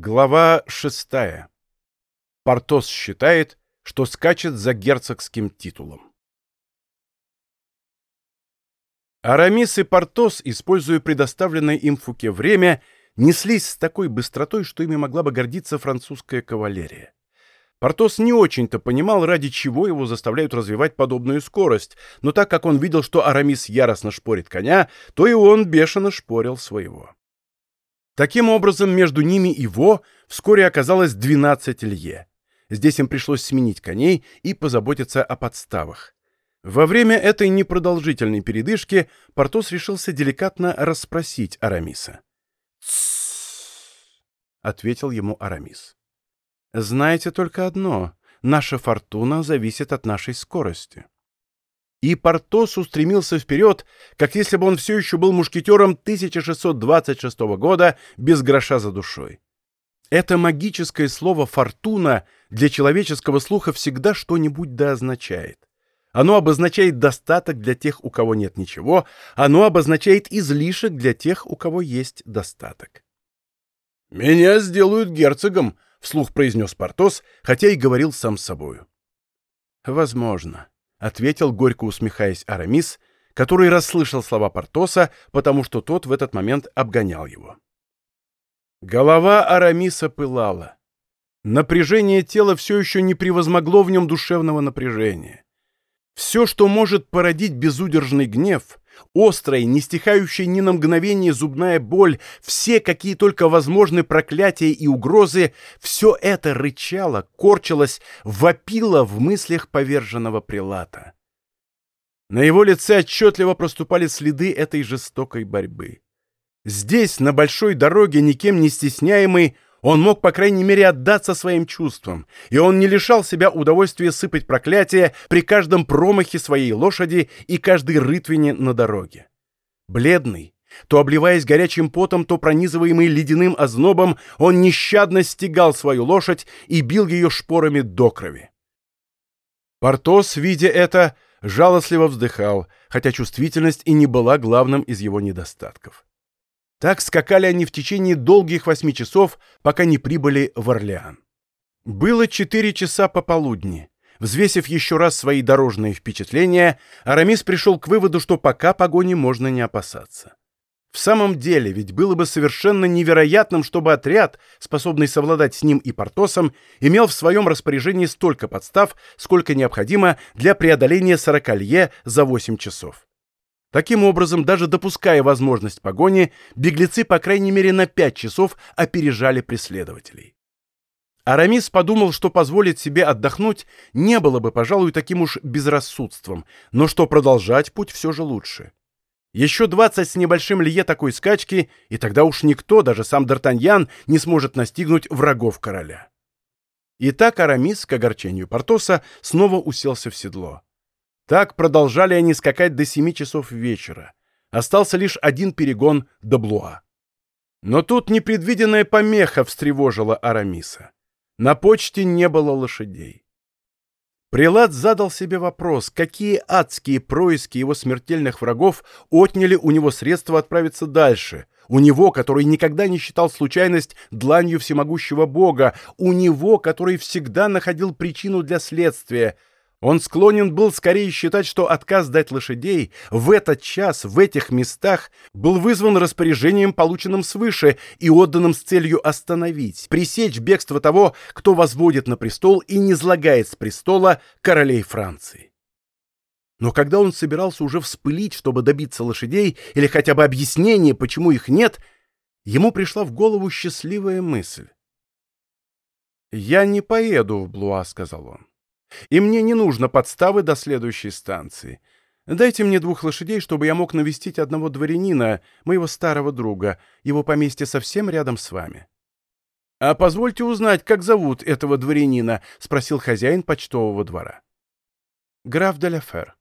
Глава шестая. Портос считает, что скачет за герцогским титулом. Арамис и Портос, используя предоставленное им Фуке время, неслись с такой быстротой, что ими могла бы гордиться французская кавалерия. Портос не очень-то понимал, ради чего его заставляют развивать подобную скорость, но так как он видел, что Арамис яростно шпорит коня, то и он бешено шпорил своего. Таким образом, между ними и Во вскоре оказалось 12 лье. Здесь им пришлось сменить коней и позаботиться о подставах. Во время этой непродолжительной передышки Портос решился деликатно расспросить Арамиса. ответил ему Арамис. «Знаете только одно — наша фортуна зависит от нашей скорости». И Портос устремился вперед, как если бы он все еще был мушкетером 1626 года без гроша за душой. Это магическое слово «фортуна» для человеческого слуха всегда что-нибудь да означает. Оно обозначает достаток для тех, у кого нет ничего, оно обозначает излишек для тех, у кого есть достаток. «Меня сделают герцогом», — вслух произнес Портос, хотя и говорил сам с собою. «Возможно», — ответил, горько усмехаясь Арамис, который расслышал слова Портоса, потому что тот в этот момент обгонял его. Голова Арамиса пылала. Напряжение тела все еще не превозмогло в нем душевного напряжения. Все, что может породить безудержный гнев, острая, не стихающая ни на мгновение зубная боль, все, какие только возможны проклятия и угрозы, все это рычало, корчилось, вопило в мыслях поверженного прилата. На его лице отчетливо проступали следы этой жестокой борьбы. Здесь, на большой дороге, никем не стесняемый, он мог, по крайней мере, отдаться своим чувствам, и он не лишал себя удовольствия сыпать проклятия при каждом промахе своей лошади и каждой рытвине на дороге. Бледный, то обливаясь горячим потом, то пронизываемый ледяным ознобом, он нещадно стегал свою лошадь и бил ее шпорами до крови. Портос, видя это, жалостливо вздыхал, хотя чувствительность и не была главным из его недостатков. Так скакали они в течение долгих восьми часов, пока не прибыли в Орлеан. Было четыре часа пополудни. Взвесив еще раз свои дорожные впечатления, Арамис пришел к выводу, что пока погони можно не опасаться. В самом деле, ведь было бы совершенно невероятным, чтобы отряд, способный совладать с ним и Портосом, имел в своем распоряжении столько подстав, сколько необходимо для преодоления сорокалье за восемь часов. Таким образом, даже допуская возможность погони, беглецы, по крайней мере, на пять часов опережали преследователей. Арамис подумал, что позволить себе отдохнуть не было бы, пожалуй, таким уж безрассудством, но что продолжать путь все же лучше. Еще двадцать с небольшим лье такой скачки, и тогда уж никто, даже сам Д'Артаньян, не сможет настигнуть врагов короля. Итак, Арамис, к огорчению Портоса, снова уселся в седло. Так продолжали они скакать до семи часов вечера. Остался лишь один перегон до Блуа. Но тут непредвиденная помеха встревожила Арамиса. На почте не было лошадей. Прилад задал себе вопрос, какие адские происки его смертельных врагов отняли у него средства отправиться дальше, у него, который никогда не считал случайность дланью всемогущего Бога, у него, который всегда находил причину для следствия — он склонен был скорее считать, что отказ дать лошадей в этот час, в этих местах, был вызван распоряжением, полученным свыше и отданным с целью остановить, пресечь бегство того, кто возводит на престол и не злагает с престола королей Франции. Но когда он собирался уже вспылить, чтобы добиться лошадей или хотя бы объяснения, почему их нет, ему пришла в голову счастливая мысль. «Я не поеду в Блуа», — сказал он. И мне не нужно подставы до следующей станции. Дайте мне двух лошадей, чтобы я мог навестить одного дворянина, моего старого друга. Его поместье совсем рядом с вами». «А позвольте узнать, как зовут этого дворянина?» — спросил хозяин почтового двора. «Граф де Ляфер».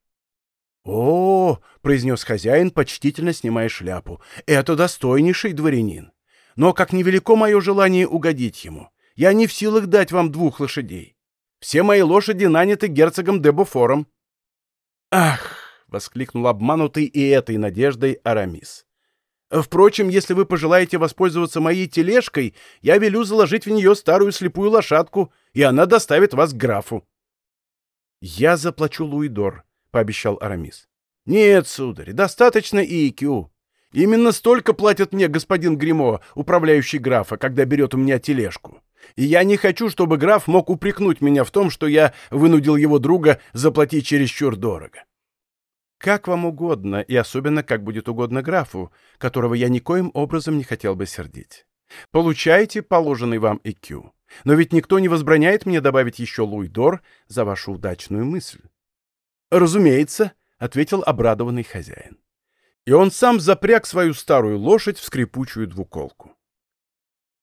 «О, — произнес хозяин, почтительно снимая шляпу, — это достойнейший дворянин. Но как невелико мое желание угодить ему. Я не в силах дать вам двух лошадей. Все мои лошади наняты герцогом де Буфором». «Ах!» — воскликнул обманутый и этой надеждой Арамис. Впрочем, если вы пожелаете воспользоваться моей тележкой, я велю заложить в нее старую слепую лошадку, и она доставит вас к графу. — Я заплачу Луидор, — пообещал Арамис. — Нет, сударь, достаточно ИКЮ. Именно столько платит мне господин Гримо, управляющий графа, когда берет у меня тележку. И я не хочу, чтобы граф мог упрекнуть меня в том, что я вынудил его друга заплатить чересчур дорого. Как вам угодно, и особенно как будет угодно графу, которого я никоим образом не хотел бы сердить. Получайте положенный вам ЭКЮ. Но ведь никто не возбраняет мне добавить еще луидор за вашу удачную мысль. «Разумеется», — ответил обрадованный хозяин. И он сам запряг свою старую лошадь в скрипучую двуколку.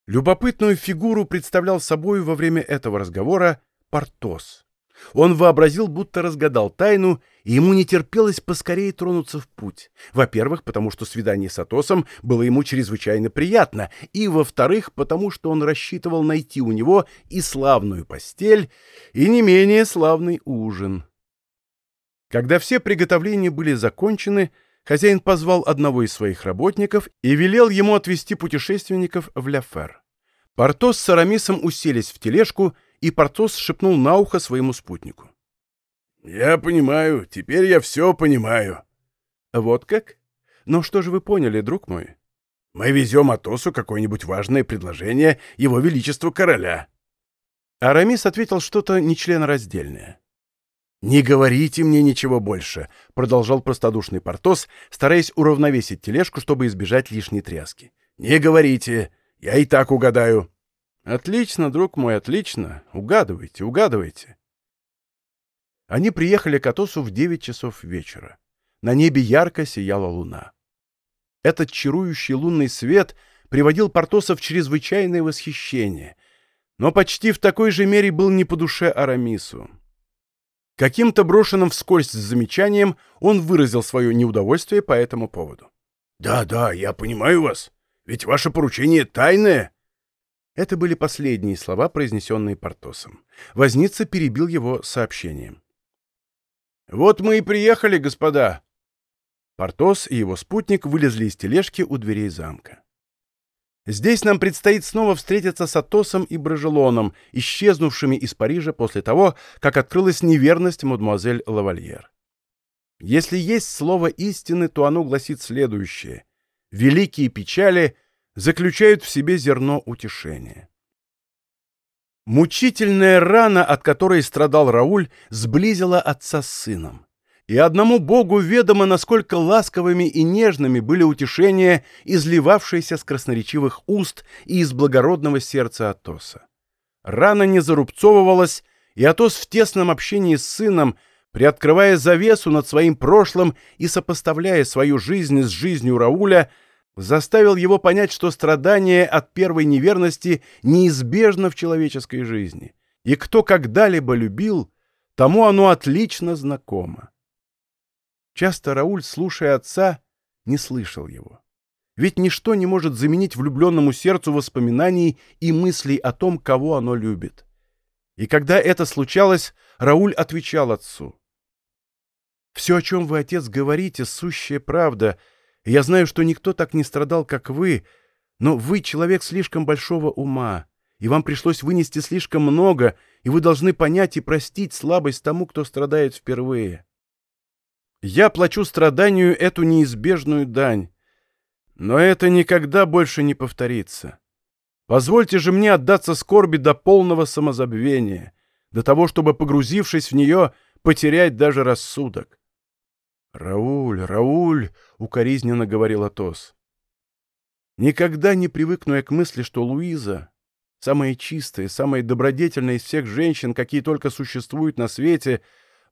Любопытную фигуру представлял собой во время этого разговора Портос. Он вообразил, будто разгадал тайну, и ему не терпелось поскорее тронуться в путь. Во-первых, потому что свидание с Атосом было ему чрезвычайно приятно, и, во-вторых, потому что он рассчитывал найти у него и славную постель, и не менее славный ужин. Когда все приготовления были закончены, хозяин позвал одного из своих работников и велел ему отвезти путешественников в Ляфер. Портос с Арамисом уселись в тележку, и Портос шепнул на ухо своему спутнику. «Я понимаю, теперь я все понимаю». «Вот как? Но что же вы поняли, друг мой?» «Мы везем Атосу какое-нибудь важное предложение Его Величеству Короля». Арамис ответил что-то нечленораздельное. «Не говорите мне ничего больше», — продолжал простодушный Портос, стараясь уравновесить тележку, чтобы избежать лишней тряски. «Не говорите, я и так угадаю». «Отлично, друг мой, отлично. Угадывайте, угадывайте». Они приехали к Атосу в девять часов вечера. На небе ярко сияла луна. Этот чарующий лунный свет приводил Портоса в чрезвычайное восхищение, но почти в такой же мере был не по душе Арамису. Каким-то брошенным вскользь замечанием он выразил свое неудовольствие по этому поводу. «Да, да, я понимаю вас. Ведь ваше поручение тайное». Это были последние слова, произнесенные Портосом. Возница перебил его сообщением. «Вот мы и приехали, господа!» Портос и его спутник вылезли из тележки у дверей замка. Здесь нам предстоит снова встретиться с Атосом и Брожелоном, исчезнувшими из Парижа после того, как открылась неверность мадемуазель Лавальер. Если есть слово истины, то оно гласит следующее. Великие печали заключают в себе зерно утешения. Мучительная рана, от которой страдал Рауль, сблизила отца с сыном. И одному Богу ведомо, насколько ласковыми и нежными были утешения, изливавшиеся с красноречивых уст и из благородного сердца Атоса. Рана не зарубцовывалась, и Атос в тесном общении с сыном, приоткрывая завесу над своим прошлым и сопоставляя свою жизнь с жизнью Рауля, заставил его понять, что страдание от первой неверности неизбежно в человеческой жизни, и кто когда-либо любил, тому оно отлично знакомо. Часто Рауль, слушая отца, не слышал его. Ведь ничто не может заменить влюбленному сердцу воспоминаний и мыслей о том, кого оно любит. И когда это случалось, Рауль отвечал отцу. «Все, о чем вы, отец, говорите, сущая правда — я знаю, что никто так не страдал, как вы, но вы человек слишком большого ума, и вам пришлось вынести слишком много, и вы должны понять и простить слабость тому, кто страдает впервые. Я плачу страданию эту неизбежную дань, но это никогда больше не повторится. Позвольте же мне отдаться скорби до полного самозабвения, до того, чтобы, погрузившись в нее, потерять даже рассудок. «Рауль, Рауль!» — укоризненно говорил Атос. Никогда не привыкну я к мысли, что Луиза, самая чистая, самая добродетельная из всех женщин, какие только существуют на свете,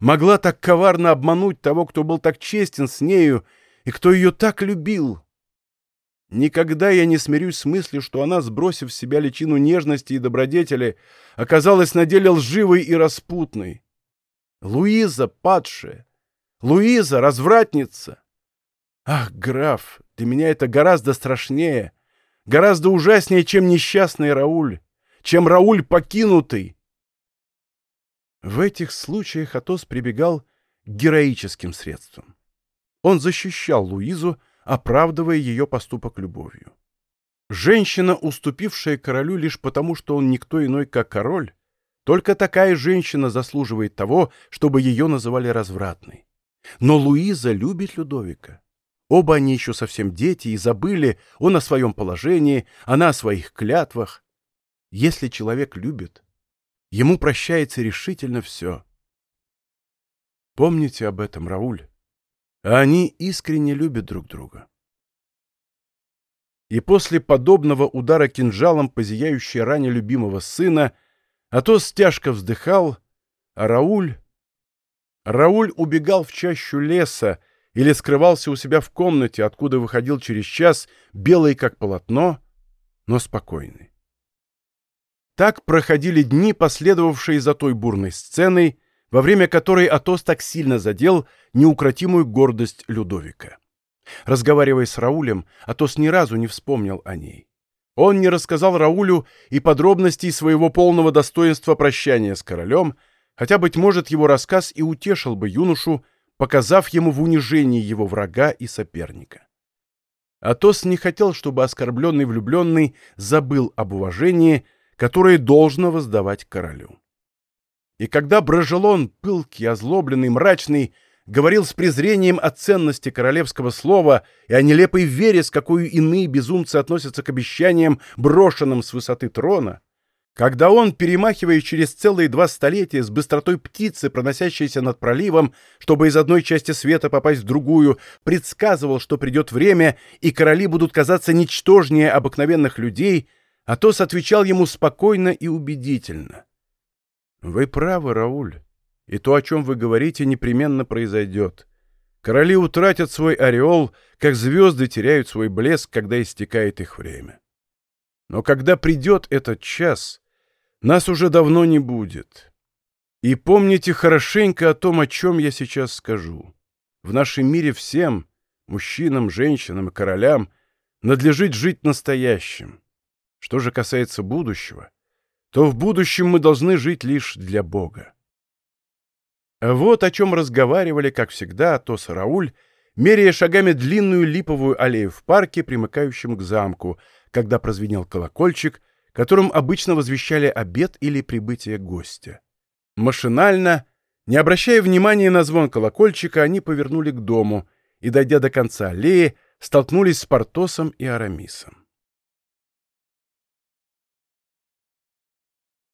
могла так коварно обмануть того, кто был так честен с нею и кто ее так любил. Никогда я не смирюсь с мыслью, что она, сбросив с себя личину нежности и добродетели, оказалась на деле лживой и распутной. Луиза, падшая, Луиза, развратница! Ах, граф, для меня это гораздо страшнее, гораздо ужаснее, чем несчастный Рауль, чем Рауль покинутый. В этих случаях Атос прибегал к героическим средствам. Он защищал Луизу, оправдывая ее поступок любовью. Женщина, уступившая королю лишь потому, что он никто иной, как король, только такая женщина заслуживает того, чтобы ее называли развратной. Но Луиза любит Людовика. Оба они еще совсем дети и забыли, он о своем положении, она о своих клятвах. Если человек любит, ему прощается решительно все. Помните об этом, Рауль. Они искренне любят друг друга. И после подобного удара кинжалом по зияющей ране любимого сына Атос тяжко вздыхал, а Рауль... Рауль убегал в чащу леса или скрывался у себя в комнате, откуда выходил через час, белый как полотно, но спокойный. Так проходили дни, последовавшие за той бурной сценой, во время которой Атос так сильно задел неукротимую гордость Людовика. Разговаривая с Раулем, Атос ни разу не вспомнил о ней. Он не рассказал Раулю и подробностей своего полного достоинства прощания с королем, хотя, быть может, его рассказ и утешил бы юношу, показав ему в унижении его врага и соперника. Атос не хотел, чтобы оскорбленный влюбленный забыл об уважении, которое должно воздавать королю. И когда Брожелон, пылкий, озлобленный, мрачный, говорил с презрением о ценности королевского слова и о нелепой вере, с какой иные безумцы относятся к обещаниям, брошенным с высоты трона, когда он, перемахивая через целые два столетия с быстротой птицы, проносящейся над проливом, чтобы из одной части света попасть в другую, предсказывал, что придет время, и короли будут казаться ничтожнее обыкновенных людей, Атос отвечал ему спокойно и убедительно. «Вы правы, Рауль и то, о чем вы говорите, непременно произойдет. Короли утратят свой ореол, как звезды теряют свой блеск, когда истекает их время. Но когда придет этот час, нас уже давно не будет. И помните хорошенько о том, о чем я сейчас скажу. В нашем мире всем, мужчинам, женщинам и королям, надлежит жить настоящим. Что же касается будущего, то в будущем мы должны жить лишь для Бога. Вот о чем разговаривали, как всегда, Атос и Рауль, меряя шагами длинную липовую аллею в парке, примыкающем к замку, когда прозвенел колокольчик, которым обычно возвещали обед или прибытие гостя. Машинально, не обращая внимания на звон колокольчика, они повернули к дому и, дойдя до конца аллеи, столкнулись с Портосом и Арамисом.